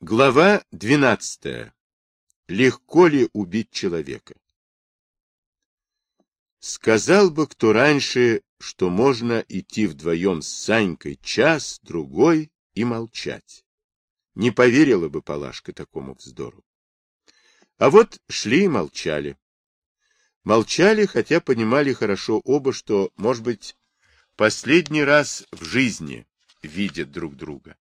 Глава 12. Легко ли убить человека? Сказал бы кто раньше, что можно идти вдвоем с Санькой час, другой и молчать. Не поверила бы Палашка такому вздору. А вот шли и молчали. Молчали, хотя понимали хорошо оба, что, может быть, последний раз в жизни видят друг друга.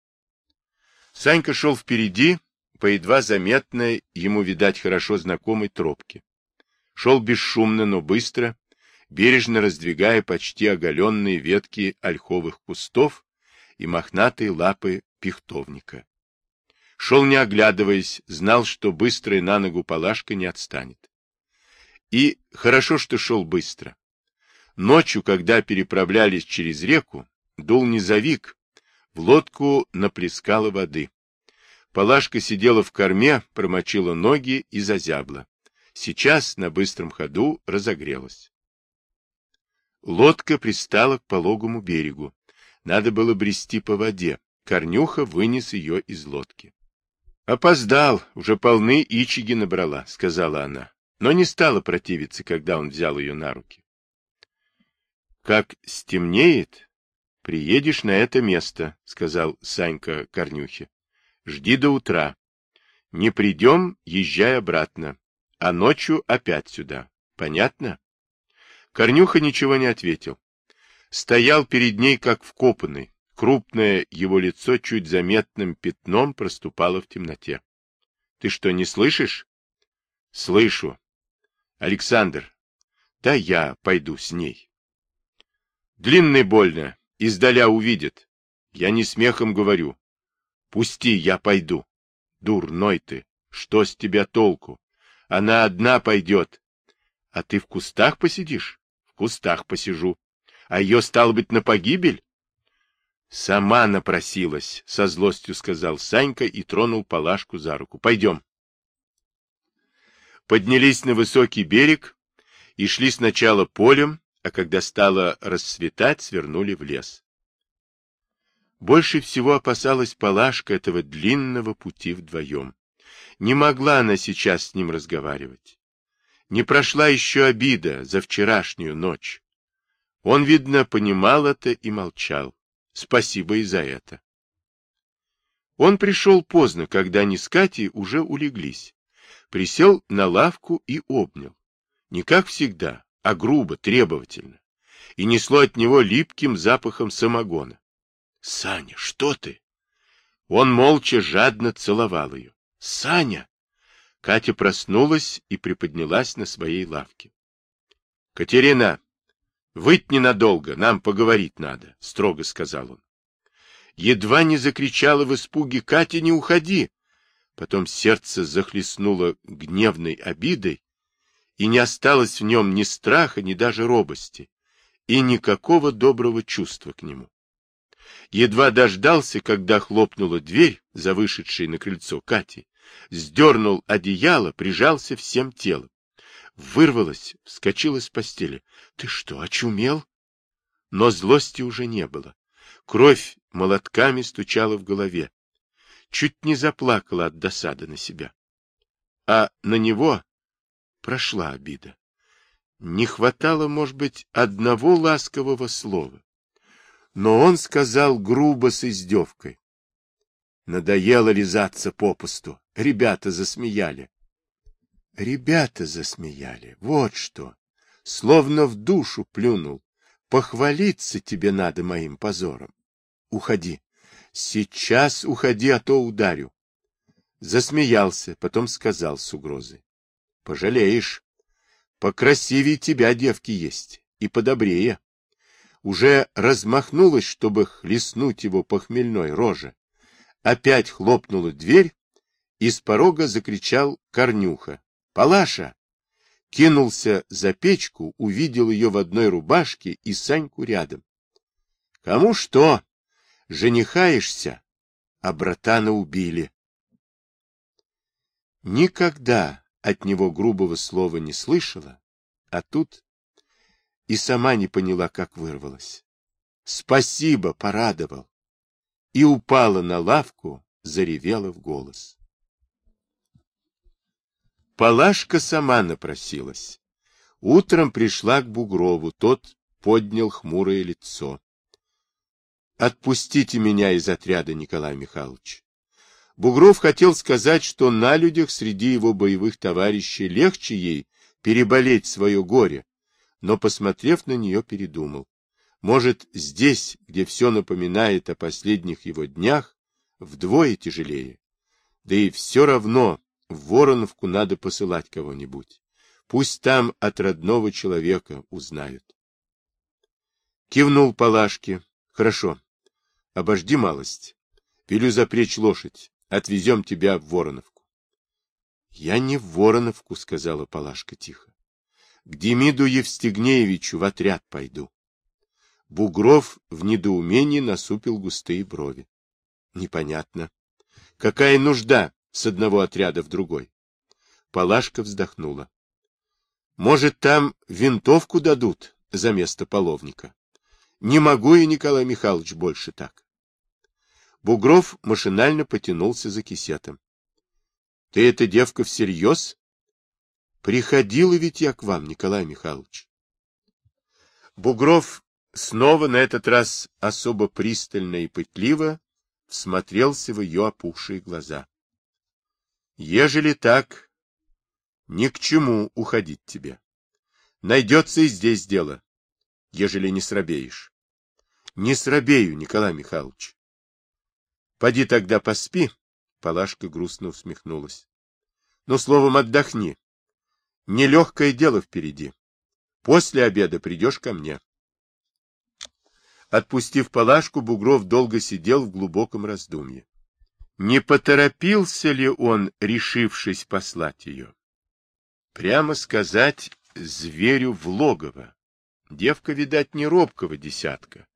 Санька шел впереди, по едва заметной, ему, видать, хорошо знакомой тропке. Шел бесшумно, но быстро, бережно раздвигая почти оголенные ветки ольховых кустов и мохнатые лапы пихтовника. Шел не оглядываясь, знал, что быстрая на ногу палашка не отстанет. И хорошо, что шел быстро. Ночью, когда переправлялись через реку, дул низовик, в лодку наплескала воды. Палашка сидела в корме, промочила ноги и зазябла. Сейчас на быстром ходу разогрелась. Лодка пристала к пологому берегу. Надо было брести по воде. Корнюха вынес ее из лодки. «Опоздал, уже полны ичиги набрала», — сказала она, но не стала противиться, когда он взял ее на руки. «Как стемнеет, Приедешь на это место, — сказал Санька Корнюхе. Жди до утра. Не придем, езжай обратно. А ночью опять сюда. Понятно? Корнюха ничего не ответил. Стоял перед ней, как вкопанный. Крупное его лицо чуть заметным пятном проступало в темноте. — Ты что, не слышишь? — Слышу. — Александр, да я пойду с ней. — Длинный больно, Издаля увидит. Я не смехом говорю. Пусти, я пойду. Дурной ты. Что с тебя толку? Она одна пойдет. А ты в кустах посидишь? В кустах посижу. А ее, стало быть, на погибель? Сама напросилась, со злостью сказал Санька и тронул Палашку за руку. Пойдем. Поднялись на высокий берег и шли сначала полем, а когда стало расцветать, свернули в лес. Больше всего опасалась Палашка этого длинного пути вдвоем. Не могла она сейчас с ним разговаривать. Не прошла еще обида за вчерашнюю ночь. Он, видно, понимал это и молчал. Спасибо и за это. Он пришел поздно, когда они с Катей уже улеглись. Присел на лавку и обнял. Не как всегда, а грубо, требовательно, и несло от него липким запахом самогона. — Саня, что ты? Он молча, жадно целовал ее. — Саня! Катя проснулась и приподнялась на своей лавке. — Катерина, выйти ненадолго, нам поговорить надо, — строго сказал он. Едва не закричала в испуге Катя, не уходи. Потом сердце захлестнуло гневной обидой, и не осталось в нем ни страха, ни даже робости, и никакого доброго чувства к нему. Едва дождался, когда хлопнула дверь, за на крыльцо Кати, сдернул одеяло, прижался всем телом. Вырвалась, вскочила с постели. — Ты что, очумел? Но злости уже не было. Кровь молотками стучала в голове. Чуть не заплакала от досады на себя. А на него прошла обида. Не хватало, может быть, одного ласкового слова. Но он сказал грубо с издевкой. Надоело лизаться попусту. Ребята засмеяли. Ребята засмеяли. Вот что. Словно в душу плюнул. Похвалиться тебе надо моим позором. Уходи. Сейчас уходи, а то ударю. Засмеялся, потом сказал с угрозой. Пожалеешь. Покрасивее тебя девки есть, и подобрее. Уже размахнулась, чтобы хлестнуть его по хмельной роже. Опять хлопнула дверь, и с порога закричал Корнюха. «Палаша!» Кинулся за печку, увидел ее в одной рубашке и Саньку рядом. «Кому что? Женихаешься?» А братана убили. Никогда от него грубого слова не слышала, а тут и сама не поняла, как вырвалась. Спасибо, порадовал. И упала на лавку, заревела в голос. Палашка сама напросилась. Утром пришла к Бугрову, тот поднял хмурое лицо. «Отпустите меня из отряда, Николай Михайлович». Бугров хотел сказать, что на людях среди его боевых товарищей легче ей переболеть свое горе, но, посмотрев на нее, передумал. Может, здесь, где все напоминает о последних его днях, вдвое тяжелее. Да и все равно в Вороновку надо посылать кого-нибудь. Пусть там от родного человека узнают. Кивнул Палашке. Хорошо. Обожди малость. Велю запречь лошадь. Отвезем тебя в Вороновку. Я не в Вороновку, сказала Палашка тихо. К Демиду Евстигнеевичу в отряд пойду. Бугров в недоумении насупил густые брови. Непонятно. Какая нужда с одного отряда в другой? Палашка вздохнула. Может, там винтовку дадут за место половника? Не могу я, Николай Михайлович, больше так. Бугров машинально потянулся за кисетом. — Ты эта девка всерьез? — Приходила ведь я к вам, Николай Михайлович. Бугров снова на этот раз особо пристально и пытливо всмотрелся в ее опухшие глаза. — Ежели так, ни к чему уходить тебе. Найдется и здесь дело, ежели не срабеешь. — Не срабею, Николай Михайлович. — Поди тогда поспи, — Палашка грустно усмехнулась. — Ну, словом, отдохни. Нелегкое дело впереди. После обеда придешь ко мне. Отпустив Палашку, Бугров долго сидел в глубоком раздумье. Не поторопился ли он, решившись послать ее? Прямо сказать, зверю в логово. Девка, видать, не робкого десятка.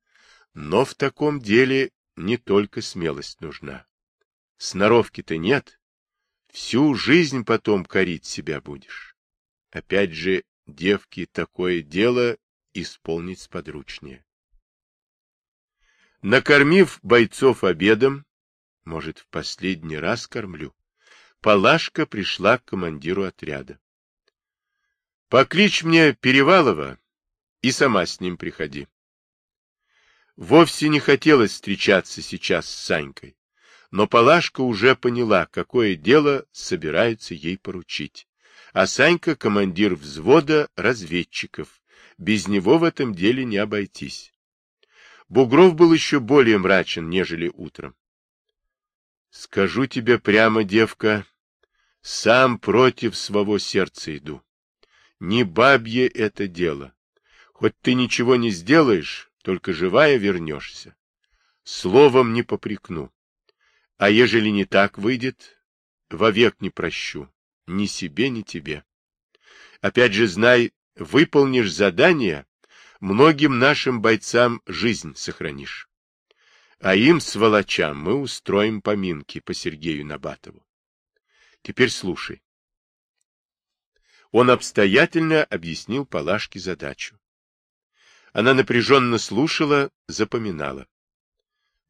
Но в таком деле не только смелость нужна. Сноровки-то нет. Всю жизнь потом корить себя будешь. Опять же, девки такое дело исполнить сподручнее. Накормив бойцов обедом, может, в последний раз кормлю, Палашка пришла к командиру отряда. — Покличь мне Перевалова и сама с ним приходи. Вовсе не хотелось встречаться сейчас с Санькой, но Палашка уже поняла, какое дело собираются ей поручить. А Санька — командир взвода разведчиков. Без него в этом деле не обойтись. Бугров был еще более мрачен, нежели утром. Скажу тебе прямо, девка, сам против своего сердца иду. Не бабье это дело. Хоть ты ничего не сделаешь, только живая вернешься. Словом не попрекну. А ежели не так выйдет, вовек не прощу. Ни себе, ни тебе. Опять же, знай, выполнишь задание, многим нашим бойцам жизнь сохранишь. А им, сволочам, мы устроим поминки по Сергею Набатову. Теперь слушай. Он обстоятельно объяснил Палашке задачу. Она напряженно слушала, запоминала.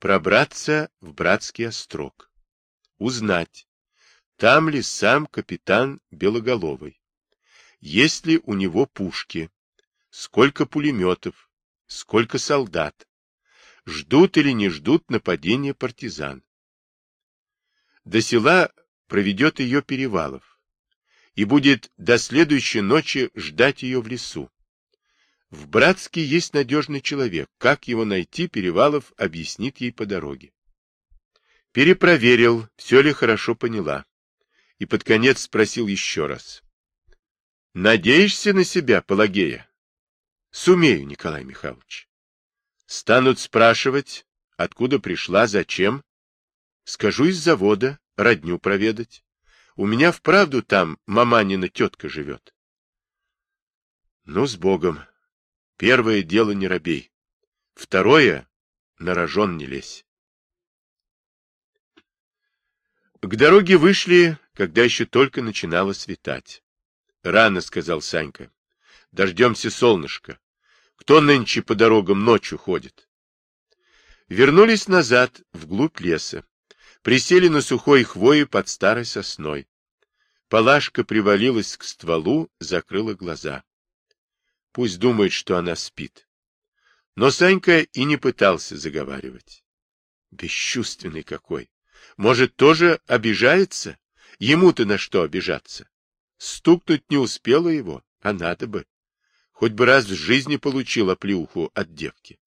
Пробраться в братский острог. Узнать, там ли сам капитан Белоголовый. Есть ли у него пушки, сколько пулеметов, сколько солдат, ждут или не ждут нападения партизан. До села проведет ее Перевалов и будет до следующей ночи ждать ее в лесу. В Братске есть надежный человек. Как его найти, Перевалов объяснит ей по дороге. Перепроверил, все ли хорошо поняла. И под конец спросил еще раз. — Надеешься на себя, Пелагея? Сумею, Николай Михайлович. Станут спрашивать, откуда пришла, зачем. Скажу из завода, родню проведать. У меня вправду там маманина тетка живет. Ну, с Богом. Первое дело не робей. Второе — на рожон не лезь. К дороге вышли, когда еще только начинало светать. — Рано, — сказал Санька. — Дождемся солнышка. Кто нынче по дорогам ночью ходит? Вернулись назад, вглубь леса. Присели на сухой хвое под старой сосной. Палашка привалилась к стволу, закрыла глаза. Пусть думает, что она спит. Но Санька и не пытался заговаривать. Бесчувственный какой. Может, тоже обижается? Ему-то на что обижаться? Стукнуть не успела его, а надо бы. Хоть бы раз в жизни получил оплеуху от девки.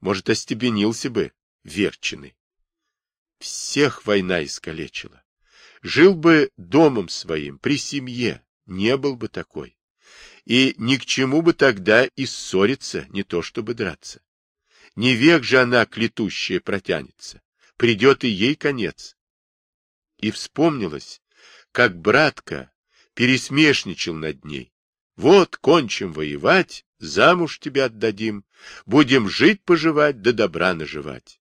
Может, остебенился бы, верченый. Всех война искалечила. Жил бы домом своим, при семье, не был бы такой. И ни к чему бы тогда и ссориться, не то чтобы драться. Не век же она клетущая протянется. Придет и ей конец. И вспомнилось, как братка пересмешничал над ней. Вот, кончим воевать, замуж тебя отдадим, будем жить-поживать, да добра наживать.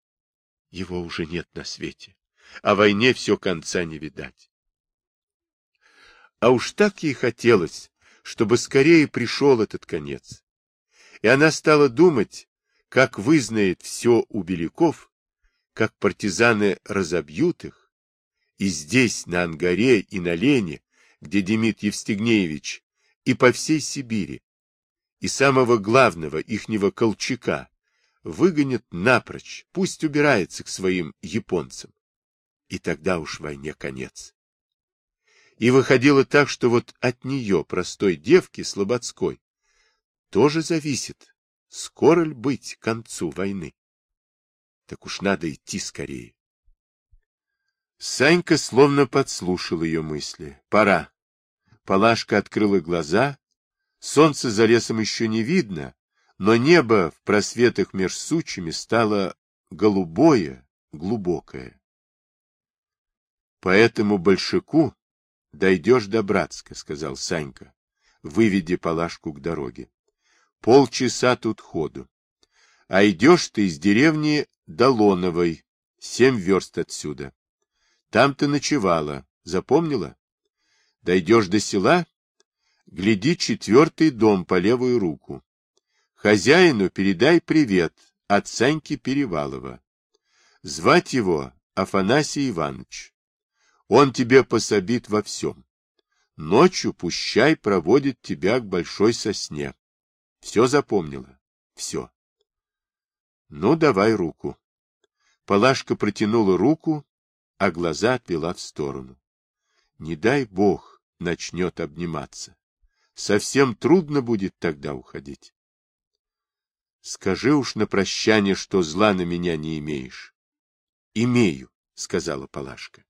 Его уже нет на свете, а войне все конца не видать. А уж так ей хотелось, чтобы скорее пришел этот конец. И она стала думать, как вызнает все у беляков, как партизаны разобьют их, и здесь, на Ангаре и на Лене, где Демид Евстигнеевич, и по всей Сибири, и самого главного ихнего Колчака, выгонят напрочь, пусть убирается к своим японцам. И тогда уж войне конец. И выходило так, что вот от нее, простой девки Слободской, тоже зависит, скоро ли быть к концу войны. Так уж надо идти скорее. Санька словно подслушал ее мысли. Пора. Палашка открыла глаза. Солнце за лесом еще не видно, но небо в просветах меж сучьями стало голубое, глубокое. По этому большаку дойдешь до Братска, — сказал Санька, выведя Палашку к дороге. Полчаса тут ходу. А идешь ты из деревни Долоновой, семь верст отсюда. Там ты ночевала, запомнила? Дойдешь до села, гляди четвертый дом по левую руку. Хозяину передай привет от Саньки Перевалова. Звать его Афанасий Иванович. Он тебе пособит во всем. Ночью пущай проводит тебя к большой сосне. Все запомнила? Все. Ну, давай руку. Палашка протянула руку, а глаза отвела в сторону. Не дай бог начнет обниматься. Совсем трудно будет тогда уходить. Скажи уж на прощание, что зла на меня не имеешь. Имею, сказала Палашка.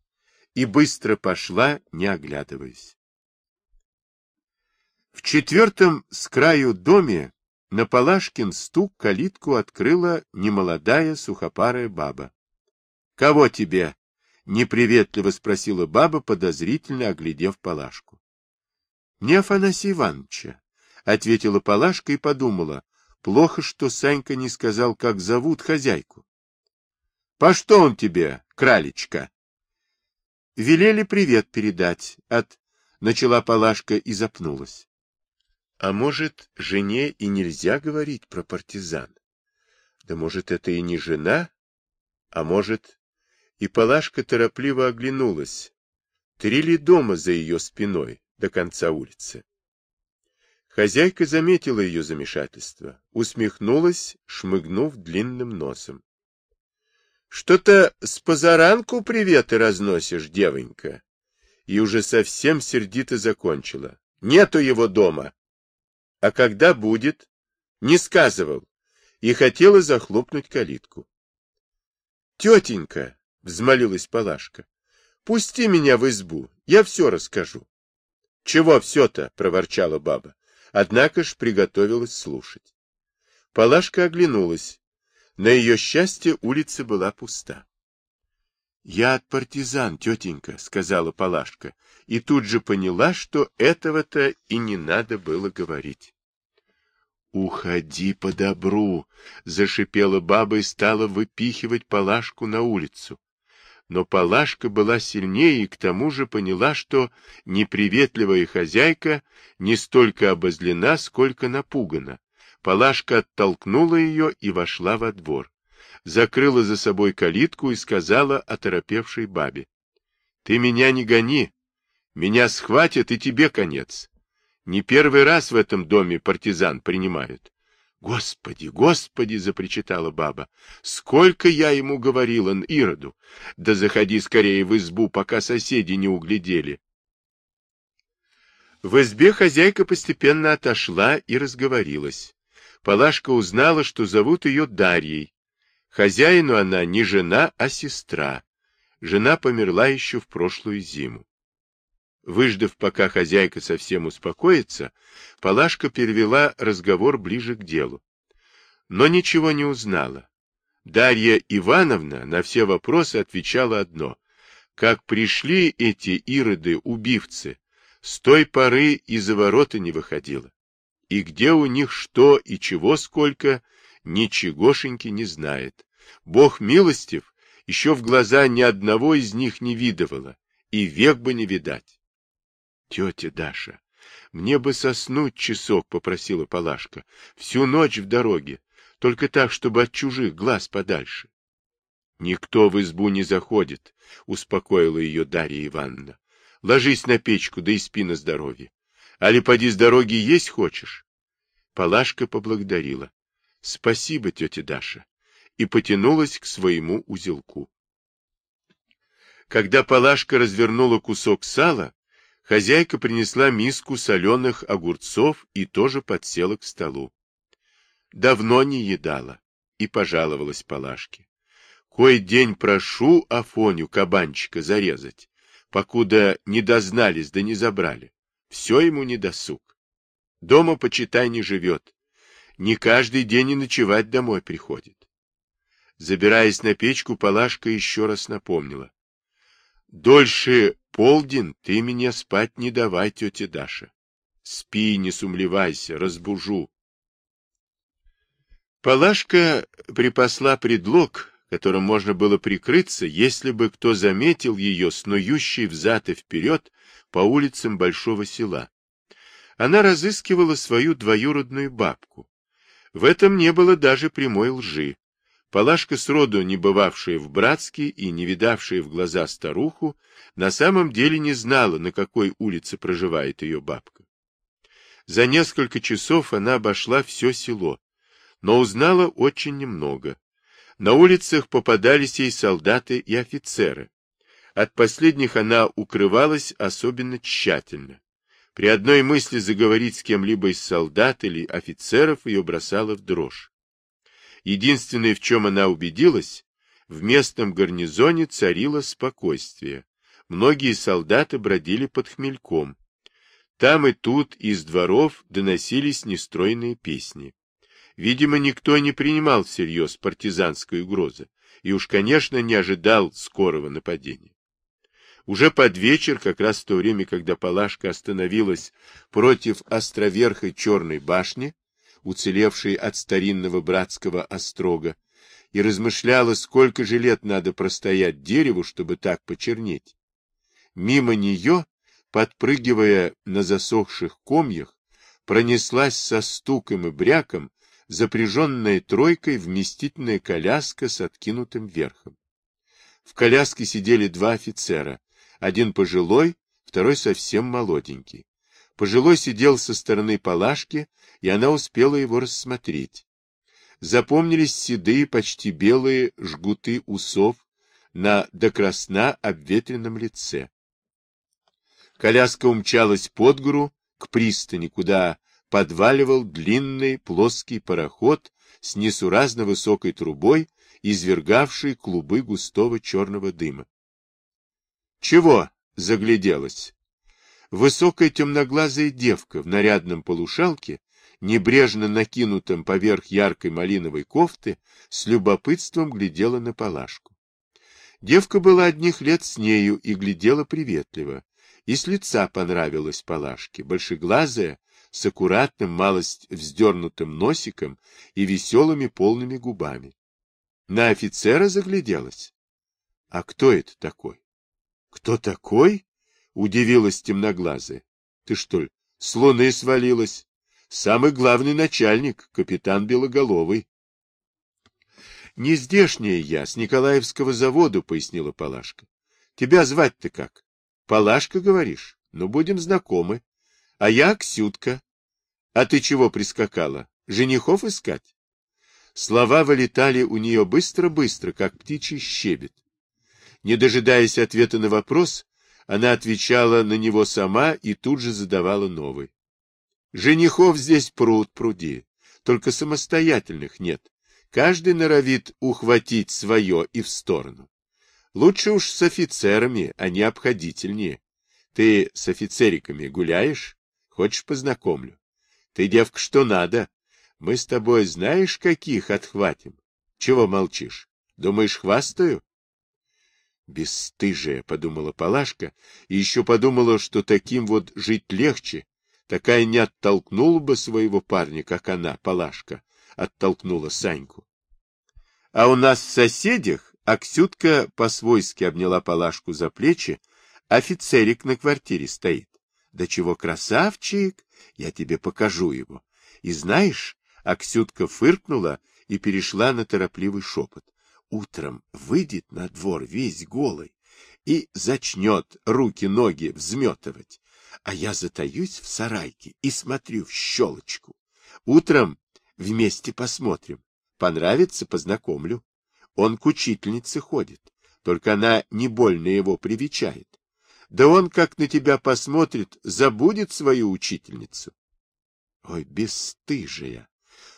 И быстро пошла, не оглядываясь. В четвертом с краю доме на Палашкин стук калитку открыла немолодая сухопарая баба. — Кого тебе? — неприветливо спросила баба, подозрительно оглядев Палашку. — Не Афанасия Ивановича, — ответила Палашка и подумала. Плохо, что Санька не сказал, как зовут хозяйку. — По что он тебе, кралечка? — Велели привет передать от... — начала Палашка и запнулась. — А может, жене и нельзя говорить про партизан? Да может, это и не жена? А может, и Палашка торопливо оглянулась. Три ли дома за ее спиной до конца улицы? Хозяйка заметила ее замешательство, усмехнулась, шмыгнув длинным носом. — Что-то с позаранку приветы разносишь, девонька. И уже совсем сердито закончила. Нету его дома. А когда будет? Не сказывал. И хотела захлопнуть калитку. — Тетенька, — взмолилась Палашка. — Пусти меня в избу, я все расскажу. — Чего все-то? — проворчала баба. Однако ж приготовилась слушать. Палашка оглянулась. На ее счастье улица была пуста. — Я от партизан, тетенька, — сказала Палашка, и тут же поняла, что этого-то и не надо было говорить. — Уходи по добру! — зашипела баба и стала выпихивать Палашку на улицу но Палашка была сильнее и к тому же поняла, что неприветливая хозяйка не столько обозлена, сколько напугана. Палашка оттолкнула ее и вошла во двор. закрыла за собой калитку и сказала оторопевшей бабе. — Ты меня не гони, меня схватят, и тебе конец. Не первый раз в этом доме партизан принимают. Господи, господи, запричитала баба. Сколько я ему говорила, Ироду. Да заходи скорее в избу, пока соседи не углядели. В избе хозяйка постепенно отошла и разговорилась. Палашка узнала, что зовут ее Дарьей. Хозяину она не жена, а сестра. Жена померла еще в прошлую зиму. Выждав, пока хозяйка совсем успокоится, Палашка перевела разговор ближе к делу. Но ничего не узнала. Дарья Ивановна на все вопросы отвечала одно. Как пришли эти ироды-убивцы, с той поры из-за ворота не выходила. И где у них что и чего сколько, ничегошеньки не знает. Бог милостив, еще в глаза ни одного из них не видывала, и век бы не видать. Тетя Даша, мне бы соснуть часок, — попросила Палашка, — всю ночь в дороге, только так, чтобы от чужих глаз подальше. — Никто в избу не заходит, — успокоила ее Дарья Ивановна. — Ложись на печку, да и спи на здоровье. Али поди с дороги есть хочешь? Палашка поблагодарила. — Спасибо, тетя Даша, и потянулась к своему узелку. Когда Палашка развернула кусок сала, Хозяйка принесла миску соленых огурцов и тоже подсела к столу. Давно не едала и пожаловалась Палашке. Кой день прошу Афоню кабанчика зарезать, покуда не дознались да не забрали. Все ему не досуг. Дома, почитай, не живет. Не каждый день и ночевать домой приходит. Забираясь на печку, Палашка еще раз напомнила. Дольше полдень ты меня спать не давай, тетя Даша. Спи, не сумлевайся, разбужу. Палашка припасла предлог, которым можно было прикрыться, если бы кто заметил ее, снующей взад и вперед по улицам большого села. Она разыскивала свою двоюродную бабку. В этом не было даже прямой лжи. Палашка, сроду не бывавшая в Братске и не видавшая в глаза старуху, на самом деле не знала, на какой улице проживает ее бабка. За несколько часов она обошла все село, но узнала очень немного. На улицах попадались ей солдаты и офицеры. От последних она укрывалась особенно тщательно. При одной мысли заговорить с кем-либо из солдат или офицеров ее бросала в дрожь. Единственное, в чем она убедилась, в местном гарнизоне царило спокойствие. Многие солдаты бродили под хмельком. Там и тут из дворов доносились нестройные песни. Видимо, никто не принимал всерьез партизанской угрозы и уж, конечно, не ожидал скорого нападения. Уже под вечер, как раз в то время, когда Палашка остановилась против островерхой черной башни, уцелевшей от старинного братского острога, и размышляла, сколько же лет надо простоять дереву, чтобы так почернеть. Мимо нее, подпрыгивая на засохших комьях, пронеслась со стуком и бряком запряженная тройкой вместительная коляска с откинутым верхом. В коляске сидели два офицера, один пожилой, второй совсем молоденький. Пожилой сидел со стороны Палашки, и она успела его рассмотреть. Запомнились седые, почти белые жгуты усов на до красна обветренном лице. Коляска умчалась под гору к пристани, куда подваливал длинный плоский пароход с несуразно высокой трубой, извергавший клубы густого черного дыма. — Чего? — загляделась. Высокая темноглазая девка в нарядном полушалке, небрежно накинутом поверх яркой малиновой кофты, с любопытством глядела на Палашку. Девка была одних лет с нею и глядела приветливо, и с лица понравилась Палашке, большеглазая, с аккуратным, малость вздернутым носиком и веселыми полными губами. На офицера загляделась. — А кто это такой? — Кто такой? — удивилась темноглазая. — Ты что ли, с луны свалилась? Самый главный начальник, капитан Белоголовый. — Не здешняя я, с Николаевского завода, — пояснила Палашка. — Тебя звать-то как? — Палашка, говоришь? Ну, будем знакомы. А я Ксютка. А ты чего прискакала? Женихов искать? Слова вылетали у нее быстро-быстро, как птичий щебет. Не дожидаясь ответа на вопрос, она отвечала на него сама и тут же задавала новый. Женихов здесь пруд пруди, только самостоятельных нет. Каждый норовит ухватить свое и в сторону. Лучше уж с офицерами, а не обходительнее. Ты с офицериками гуляешь? Хочешь, познакомлю? Ты, девка, что надо. Мы с тобой знаешь, каких отхватим? Чего молчишь? Думаешь, хвастаю? Бесстыжая, — подумала Палашка, и еще подумала, что таким вот жить легче. Такая не оттолкнула бы своего парня, как она, Палашка, оттолкнула Саньку. А у нас в соседях Аксютка по-свойски обняла Палашку за плечи, офицерик на квартире стоит. Да чего красавчик, я тебе покажу его. И знаешь, Аксютка фыркнула и перешла на торопливый шепот утром выйдет на двор весь голый и зачнет руки-ноги взметывать, а я затаюсь в сарайке и смотрю в щелочку. Утром вместе посмотрим. Понравится — познакомлю. Он к учительнице ходит, только она не больно его привечает. Да он, как на тебя посмотрит, забудет свою учительницу. Ой, бесстыжая!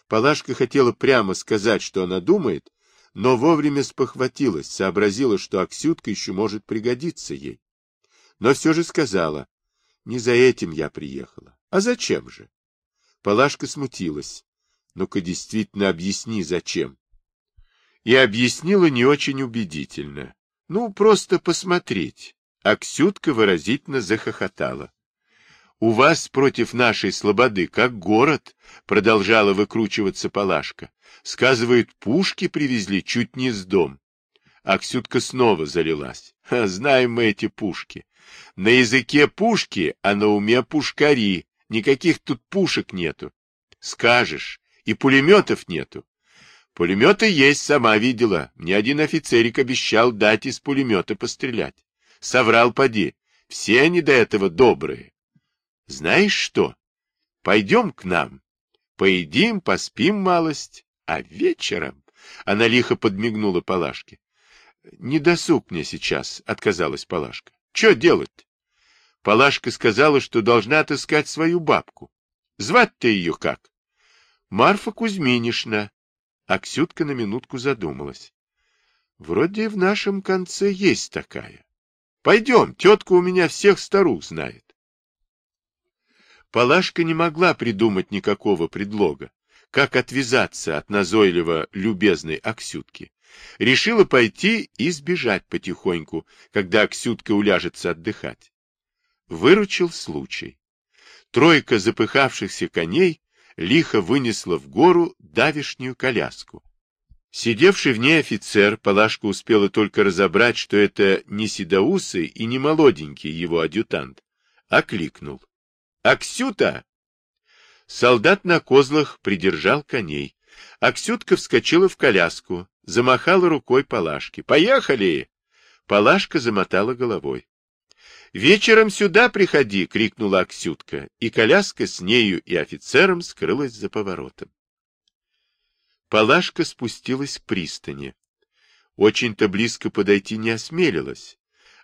Палашка хотела прямо сказать, что она думает, но вовремя спохватилась, сообразила, что Аксютка еще может пригодиться ей. Но все же сказала, не за этим я приехала. А зачем же? Палашка смутилась. Ну-ка действительно объясни, зачем. И объяснила не очень убедительно. Ну, просто посмотреть. Аксютка выразительно захохотала. У вас против нашей слободы как город, продолжала выкручиваться Палашка. Сказывают, пушки привезли чуть не с дом. Аксютка снова залилась. Ха, знаем мы эти пушки. На языке пушки, а на уме пушкари. Никаких тут пушек нету. Скажешь, и пулеметов нету. Пулеметы есть, сама видела. Мне один офицерик обещал дать из пулемета пострелять. Соврал поди. Все они до этого добрые. Знаешь что? Пойдем к нам. Поедим, поспим малость, а вечером... Она лихо подмигнула Палашке. — Не досуг мне сейчас, — отказалась Палашка. — Че делать-то? Палашка сказала, что должна отыскать свою бабку. Звать-то ее как? — Марфа Кузьминишна. Аксютка на минутку задумалась. — Вроде в нашем конце есть такая. Пойдем, тетка у меня всех старух знает. Палашка не могла придумать никакого предлога, как отвязаться от назойливо любезной Аксютки. Решила пойти и сбежать потихоньку, когда Аксютка уляжется отдыхать. Выручил случай. Тройка запыхавшихся коней лихо вынесла в гору давишнюю коляску. Сидевший в ней офицер, Палашка успела только разобрать, что это не седоусый и не молоденький его адъютант, окликнул. Аксюта! Солдат на козлах придержал коней. Аксютка вскочила в коляску, замахала рукой Палашке. «Поехали!» Палашка замотала головой. «Вечером сюда приходи!» — крикнула Аксютка, и коляска с нею и офицером скрылась за поворотом. Палашка спустилась к пристани. Очень-то близко подойти не осмелилась.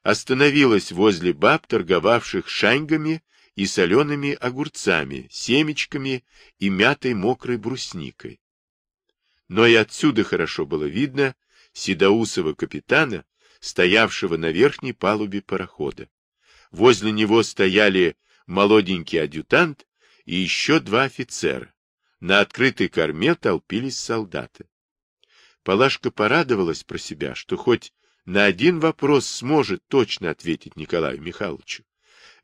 Остановилась возле баб, торговавших шаньгами и солеными огурцами, семечками и мятой мокрой брусникой. Но и отсюда хорошо было видно седоусого капитана, стоявшего на верхней палубе парохода. Возле него стояли молоденький адъютант и еще два офицера. На открытой корме толпились солдаты. Палашка порадовалась про себя, что хоть на один вопрос сможет точно ответить Николаю Михайловичу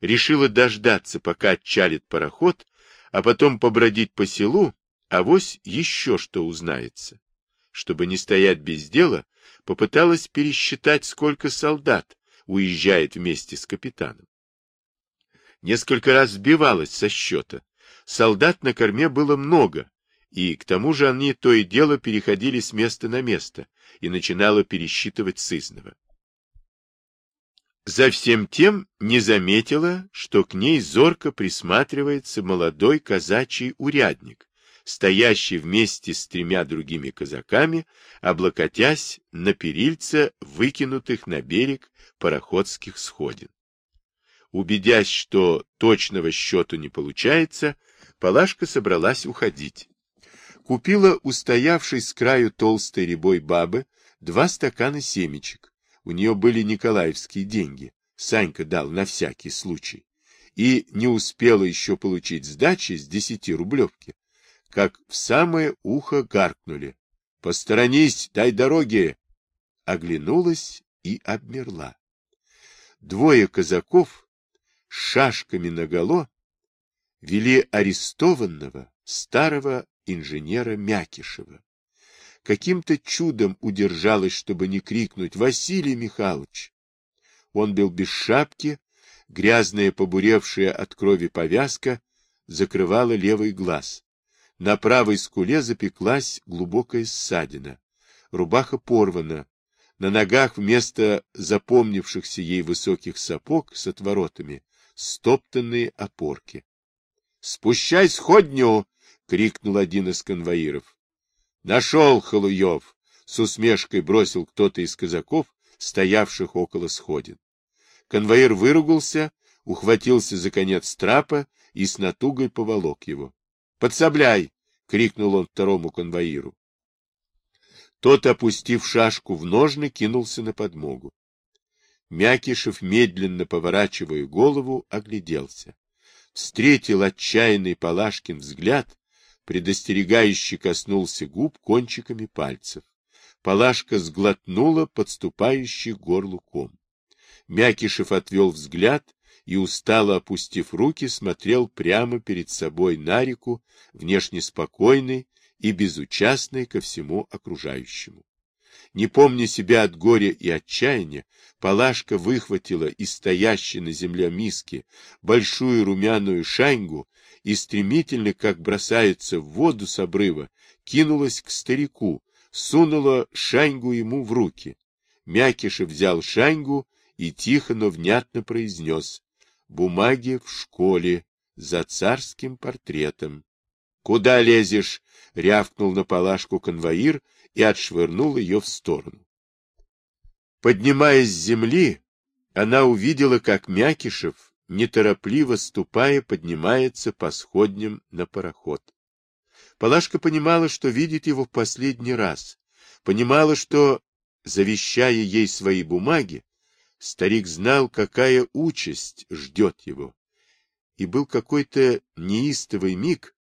решила дождаться, пока отчалит пароход, а потом побродить по селу, а вось еще что узнается. Чтобы не стоять без дела, попыталась пересчитать, сколько солдат уезжает вместе с капитаном. Несколько раз сбивалась со счета. Солдат на корме было много, и к тому же они то и дело переходили с места на место, и начинала пересчитывать сызного. За всем тем не заметила, что к ней зорко присматривается молодой казачий урядник, стоящий вместе с тремя другими казаками, облокотясь на перильца, выкинутых на берег пароходских сходин. Убедясь, что точного счету не получается, Палашка собралась уходить. Купила устоявшей с краю толстой рябой бабы два стакана семечек. У нее были николаевские деньги. Санька дал на всякий случай. И не успела еще получить сдачи с десяти рублевки, как в самое ухо гаркнули. «Посторонись, дай дороги!» Оглянулась и обмерла. Двое казаков с шашками наголо вели арестованного старого инженера Мякишева. Каким-то чудом удержалась, чтобы не крикнуть «Василий Михайлович!». Он был без шапки, грязная побуревшая от крови повязка закрывала левый глаз. На правой скуле запеклась глубокая ссадина. Рубаха порвана. На ногах вместо запомнившихся ей высоких сапог с отворотами стоптанные опорки. — Спущай сходню! — крикнул один из конвоиров. — Нашел, Халуев! — с усмешкой бросил кто-то из казаков, стоявших около сходин. Конвоир выругался, ухватился за конец трапа и с натугой поволок его. — Подсобляй! — крикнул он второму конвоиру. Тот, опустив шашку в ножны, кинулся на подмогу. Мякишев, медленно поворачивая голову, огляделся. Встретил отчаянный Палашкин взгляд предостерегающе коснулся губ кончиками пальцев. Палашка сглотнула подступающий к горлу ком. Мякишев отвел взгляд и, устало опустив руки, смотрел прямо перед собой на реку, внешне спокойный и безучастный ко всему окружающему. Не помня себя от горя и отчаяния, Палашка выхватила из стоящей на земле миски большую румяную шаньгу и стремительно, как бросается в воду с обрыва, кинулась к старику, сунула шаньгу ему в руки. Мякишев взял шаньгу и тихо, но внятно произнес «Бумаги в школе за царским портретом». «Куда лезешь?» — рявкнул на палашку конвоир и отшвырнул ее в сторону. Поднимаясь с земли, она увидела, как Мякишев неторопливо ступая, поднимается по сходням на пароход. Палашка понимала, что видит его в последний раз, понимала, что, завещая ей свои бумаги, старик знал, какая участь ждет его. И был какой-то неистовый миг,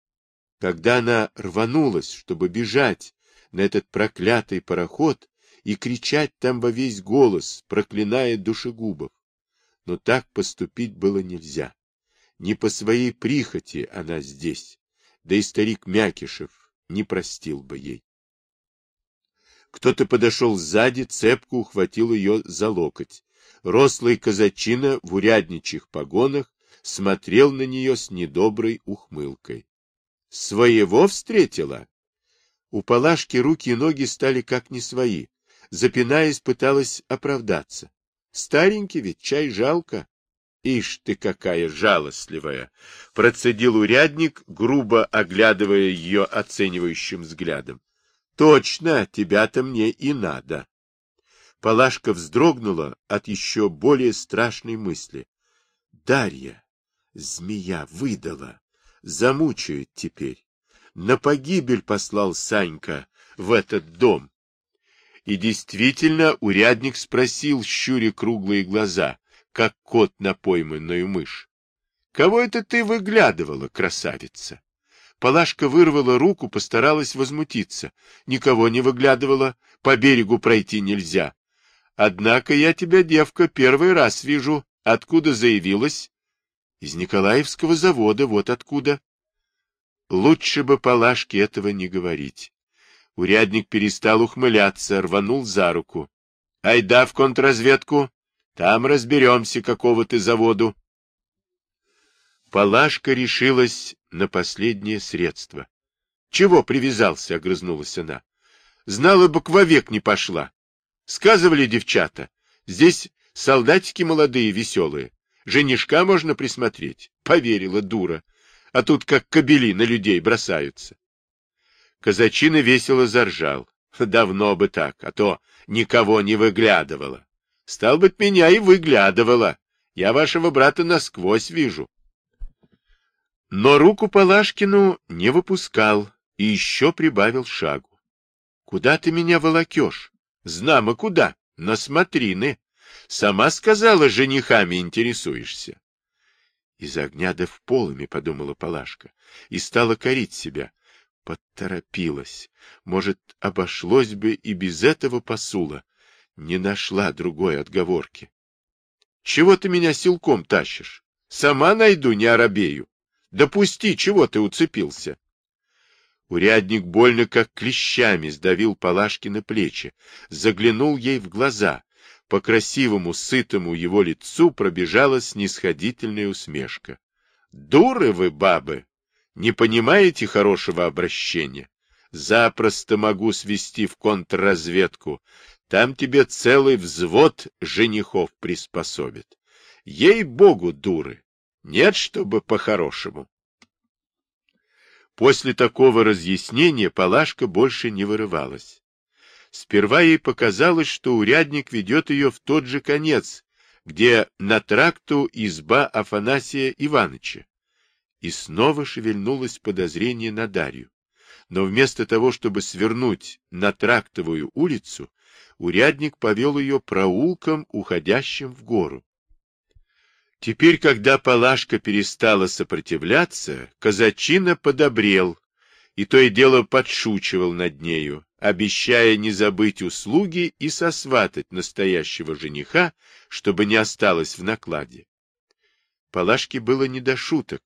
когда она рванулась, чтобы бежать на этот проклятый пароход и кричать там во весь голос, проклиная душегубов но так поступить было нельзя. Не по своей прихоти она здесь, да и старик Мякишев не простил бы ей. Кто-то подошел сзади, цепку ухватил ее за локоть. Рослый казачина в урядничьих погонах смотрел на нее с недоброй ухмылкой. — Своего встретила? У Палашки руки и ноги стали как не свои. Запинаясь, пыталась оправдаться. Старенький ведь, чай жалко. Ишь ты какая жалостливая! Процедил урядник, грубо оглядывая ее оценивающим взглядом. Точно, тебя-то мне и надо. Палашка вздрогнула от еще более страшной мысли. Дарья, змея, выдала, замучает теперь. На погибель послал Санька в этот дом. И действительно, урядник спросил, щуря круглые глаза, как кот на пойманную мышь. — Кого это ты выглядывала, красавица? Палашка вырвала руку, постаралась возмутиться. Никого не выглядывала, по берегу пройти нельзя. Однако я тебя, девка, первый раз вижу. Откуда заявилась? Из Николаевского завода, вот откуда. Лучше бы Палашке этого не говорить. Урядник перестал ухмыляться, рванул за руку. — Айда в контрразведку, там разберемся, какого ты заводу. Палашка решилась на последнее средство. Чего привязался, огрызнулась она. Знала бы, вовек не пошла. Сказывали девчата, здесь солдатики молодые, веселые. Женишка можно присмотреть. Поверила дура. А тут как кобели на людей бросаются. Казачина весело заржал. Давно бы так, а то никого не выглядывала. Стал быть, меня и выглядывала. Я вашего брата насквозь вижу. Но руку Палашкину не выпускал и еще прибавил шагу. — Куда ты меня волокешь? — Знамо куда, на смотрины. Сама сказала, женихами интересуешься. Из огня да в полыми, — подумала Палашка, и стала корить себя. Поторопилась. Может, обошлось бы и без этого посула. Не нашла другой отговорки. — Чего ты меня силком тащишь? Сама найду, не оробею. Допусти, чего ты уцепился? Урядник больно как клещами сдавил Палашки на плечи, заглянул ей в глаза. По красивому, сытому его лицу пробежала снисходительная усмешка. — Дуры вы, бабы! Не понимаете хорошего обращения? Запросто могу свести в контрразведку. Там тебе целый взвод женихов приспособит. Ей-богу, дуры! Нет, чтобы по-хорошему. После такого разъяснения Палашка больше не вырывалась. Сперва ей показалось, что урядник ведет ее в тот же конец, где на тракту изба Афанасия Иваныча. И снова шевельнулось подозрение на Дарью. Но вместо того, чтобы свернуть на трактовую улицу, урядник повел ее проулком, уходящим в гору. Теперь, когда Палашка перестала сопротивляться, казачина подобрел, и то и дело подшучивал над нею, обещая не забыть услуги и сосватать настоящего жениха, чтобы не осталось в накладе. Палашке было не до шуток,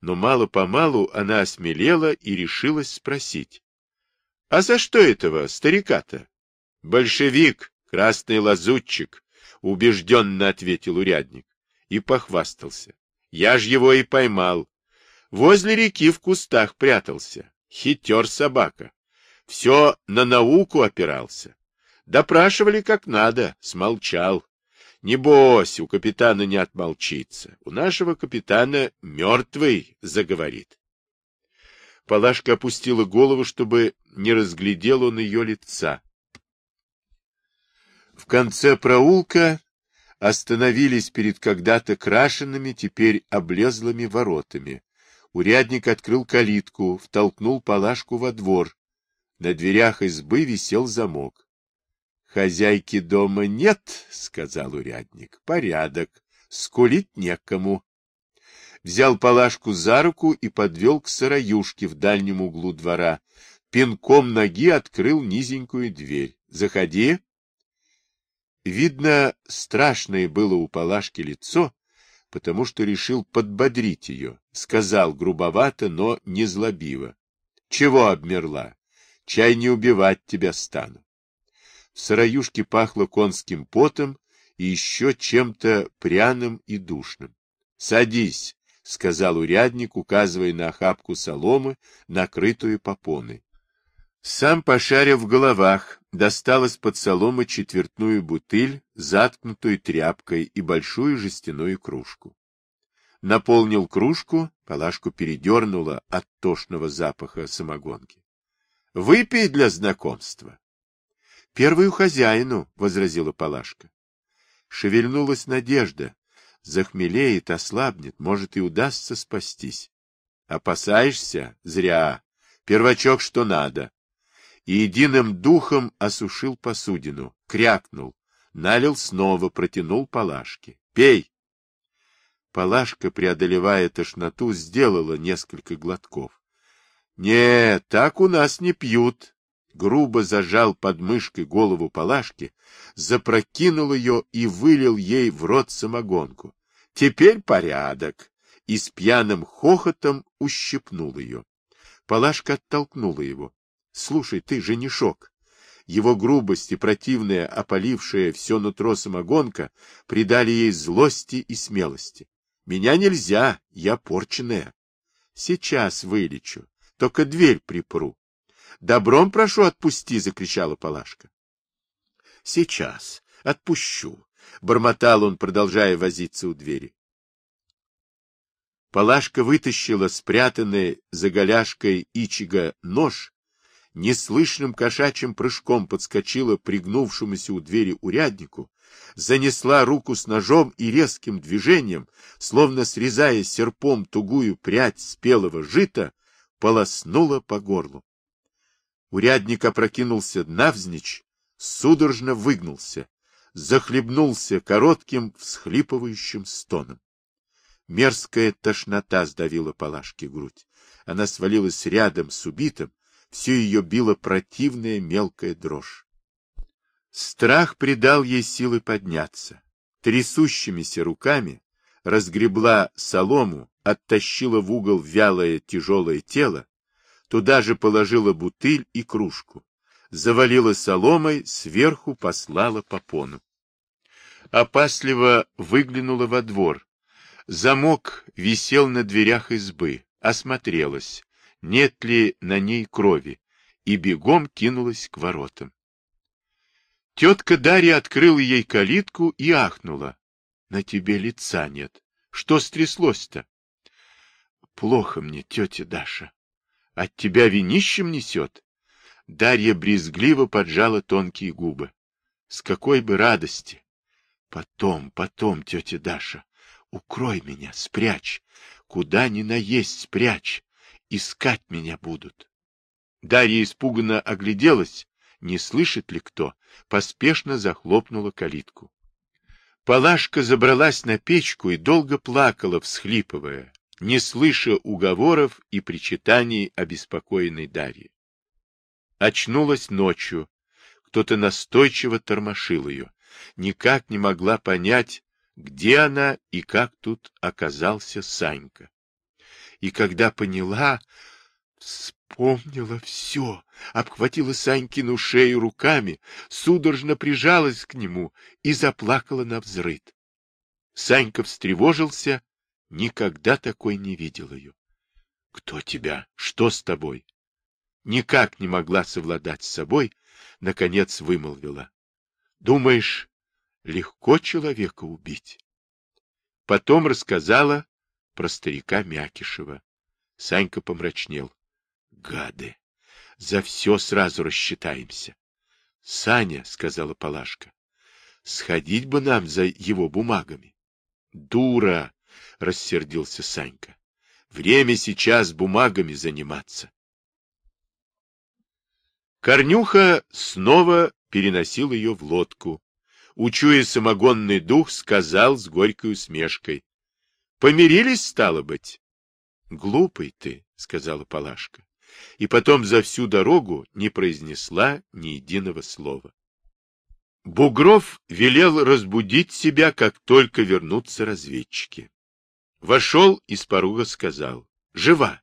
но мало-помалу она осмелела и решилась спросить. — А за что этого старика-то? — Большевик, красный лазутчик, — убежденно ответил урядник и похвастался. Я ж его и поймал. Возле реки в кустах прятался. Хитер собака. Все на науку опирался. Допрашивали как надо, смолчал. Небось, у капитана не отмолчится. У нашего капитана мертвый заговорит. Палашка опустила голову, чтобы не разглядел он ее лица. В конце проулка остановились перед когда-то крашенными, теперь облезлыми воротами. Урядник открыл калитку, втолкнул Палашку во двор. На дверях избы висел замок. — Хозяйки дома нет, — сказал урядник. — Порядок. Скулить некому. Взял Палашку за руку и подвел к сыроюшке в дальнем углу двора. Пинком ноги открыл низенькую дверь. — Заходи. Видно, страшное было у Палашки лицо, потому что решил подбодрить ее. Сказал грубовато, но не злобиво. — Чего обмерла? Чай не убивать тебя стану. В сыроюшке пахло конским потом и еще чем-то пряным и душным. — Садись, — сказал урядник, указывая на охапку соломы, накрытую попоной. Сам, пошарив в головах, достал из-под соломы четвертную бутыль, заткнутую тряпкой и большую жестяную кружку. Наполнил кружку, Палашку передернула от тошного запаха самогонки. — Выпей для знакомства. — Первую хозяину, — возразила Палашка. Шевельнулась надежда. Захмелеет, ослабнет, может, и удастся спастись. Опасаешься? Зря. Первачок что надо и единым духом осушил посудину, крякнул, налил снова, протянул Палашке. «Пей!» Палашка, преодолевая тошноту, сделала несколько глотков. «Не, так у нас не пьют!» Грубо зажал под мышкой голову Палашки, запрокинул ее и вылил ей в рот самогонку. «Теперь порядок!» И с пьяным хохотом ущипнул ее. Палашка оттолкнула его. Слушай ты, женишок, его грубость и противная, опалившая все нутро самогонка, придали ей злости и смелости. Меня нельзя, я порченная. Сейчас вылечу. только дверь припру. Добром прошу, отпусти, закричала Палашка. Сейчас, отпущу, бормотал он, продолжая возиться у двери. Палашка вытащила спрятанный за голяшкой Ичига нож, неслышным кошачьим прыжком подскочила пригнувшемуся у двери уряднику, занесла руку с ножом и резким движением, словно срезая серпом тугую прядь спелого жита, полоснула по горлу. Урядник опрокинулся навзничь, судорожно выгнулся, захлебнулся коротким всхлипывающим стоном. Мерзкая тошнота сдавила Палашке грудь. Она свалилась рядом с убитым, все ее била противная мелкая дрожь. Страх придал ей силы подняться. Трясущимися руками разгребла солому, оттащила в угол вялое тяжелое тело, туда же положила бутыль и кружку, завалила соломой, сверху послала попону. Опасливо выглянула во двор, Замок висел на дверях избы, осмотрелась, нет ли на ней крови, и бегом кинулась к воротам. Тетка Дарья открыла ей калитку и ахнула. — На тебе лица нет. Что стряслось-то? — Плохо мне, тетя Даша. От тебя винищем несет. Дарья брезгливо поджала тонкие губы. С какой бы радости! Потом, потом, тетя Даша. Укрой меня, спрячь. Куда ни наесть спрячь. Искать меня будут. Дарья испуганно огляделась, не слышит ли кто, поспешно захлопнула калитку. Палашка забралась на печку и долго плакала, всхлипывая, не слыша уговоров и причитаний обеспокоенной Дарьи. Очнулась ночью. Кто-то настойчиво тормошил ее. Никак не могла понять, где она и как тут оказался Санька. И когда поняла, вспомнила все, обхватила Санькину шею руками, судорожно прижалась к нему и заплакала на взрыд. Санька встревожился, никогда такой не видел ее. — Кто тебя? Что с тобой? Никак не могла совладать с собой, наконец вымолвила. — Думаешь, легко человека убить. Потом рассказала про старика Мякишева. Санька помрачнел. Гады! За все сразу рассчитаемся. — Саня, — сказала Палашка, — сходить бы нам за его бумагами. — Дура! — рассердился Санька. — Время сейчас бумагами заниматься. Корнюха снова переносил ее в лодку, учуя самогонный дух, сказал с горькой усмешкой. — Помирились, стало быть? — Глупый ты, — сказала Палашка, и потом за всю дорогу не произнесла ни единого слова. Бугров велел разбудить себя, как только вернутся разведчики. Вошел и с порога сказал «Жива!».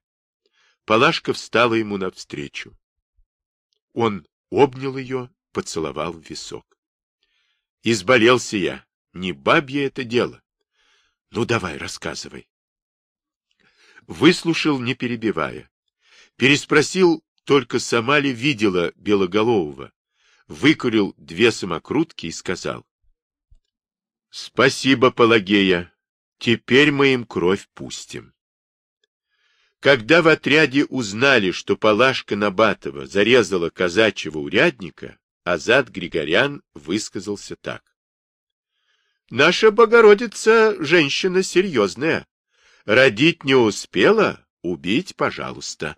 Палашка встала ему навстречу. Он обнял ее, поцеловал в висок. Изболелся я. Не бабье это дело. Ну, давай, рассказывай. Выслушал, не перебивая. Переспросил, только сама ли видела Белоголового. Выкурил две самокрутки и сказал. Спасибо, Пелагея. Теперь мы им кровь пустим. Когда в отряде узнали, что Палашка Набатова зарезала казачьего урядника, Азат Григорян высказался так. Наша Богородица женщина серьезная. Родить не успела, убить, пожалуйста.